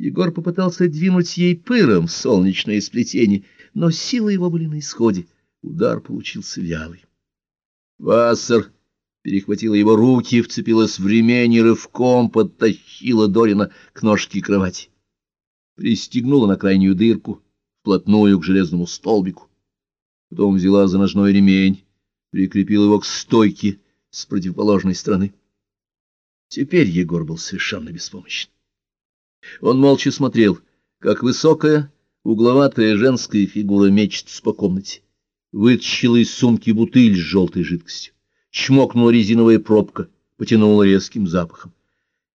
Егор попытался двинуть ей пыром в солнечное сплетение, но силы его были на исходе. Удар получился вялый. Вассер перехватила его руки, вцепилась в ремень и рывком подтащила Дорина к ножке кровати. Пристегнула на крайнюю дырку, вплотную к железному столбику. Потом взяла за ножной ремень, прикрепила его к стойке с противоположной стороны. Теперь Егор был совершенно беспомощен. Он молча смотрел, как высокая, угловатая женская фигура мечется по комнате. Вытащила из сумки бутыль с желтой жидкостью. Чмокнула резиновая пробка, потянула резким запахом.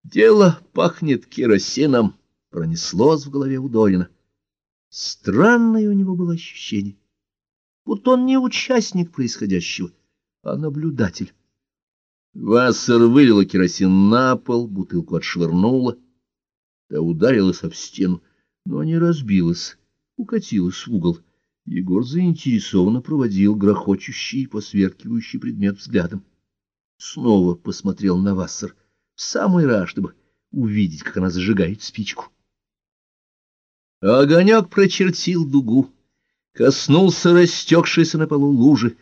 «Дело пахнет керосином», — пронеслось в голове у Дорина. Странное у него было ощущение, будто он не участник происходящего, а наблюдатель. Вассер вылила керосин на пол, бутылку отшвырнула, Та ударилась об стену, но не разбилась, укатилась в угол. Егор заинтересованно проводил грохочущий и посверкивающий предмет взглядом. Снова посмотрел на Вассер в самый раз, чтобы увидеть, как она зажигает спичку. Огонек прочертил дугу, коснулся растекшейся на полу лужи,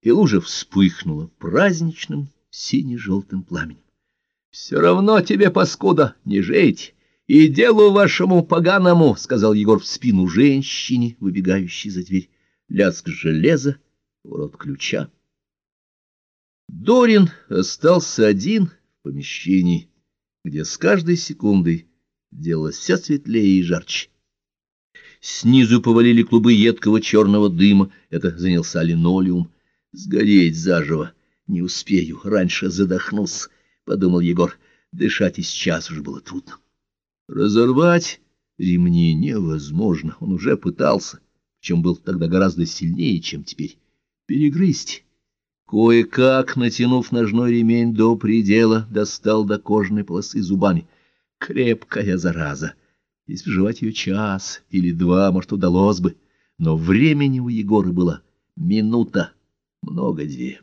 и лужа вспыхнула праздничным сине-желтым пламенем. — Все равно тебе, паскуда, не жить! — И делу вашему поганому, — сказал Егор в спину женщине, выбегающей за дверь. Лязг железа, ворот ключа. Дорин остался один в помещении, где с каждой секундой делалось все светлее и жарче. Снизу повалили клубы едкого черного дыма, это занялся линолеум. Сгореть заживо не успею, раньше задохнусь, — подумал Егор. Дышать и сейчас уже было трудно. Разорвать ремни невозможно, он уже пытался, причем был тогда гораздо сильнее, чем теперь. Перегрызть. Кое-как, натянув ножной ремень до предела, достал до кожаной полосы зубами. Крепкая зараза. Если ее час или два, может, удалось бы. Но времени у Егора было минута, много две.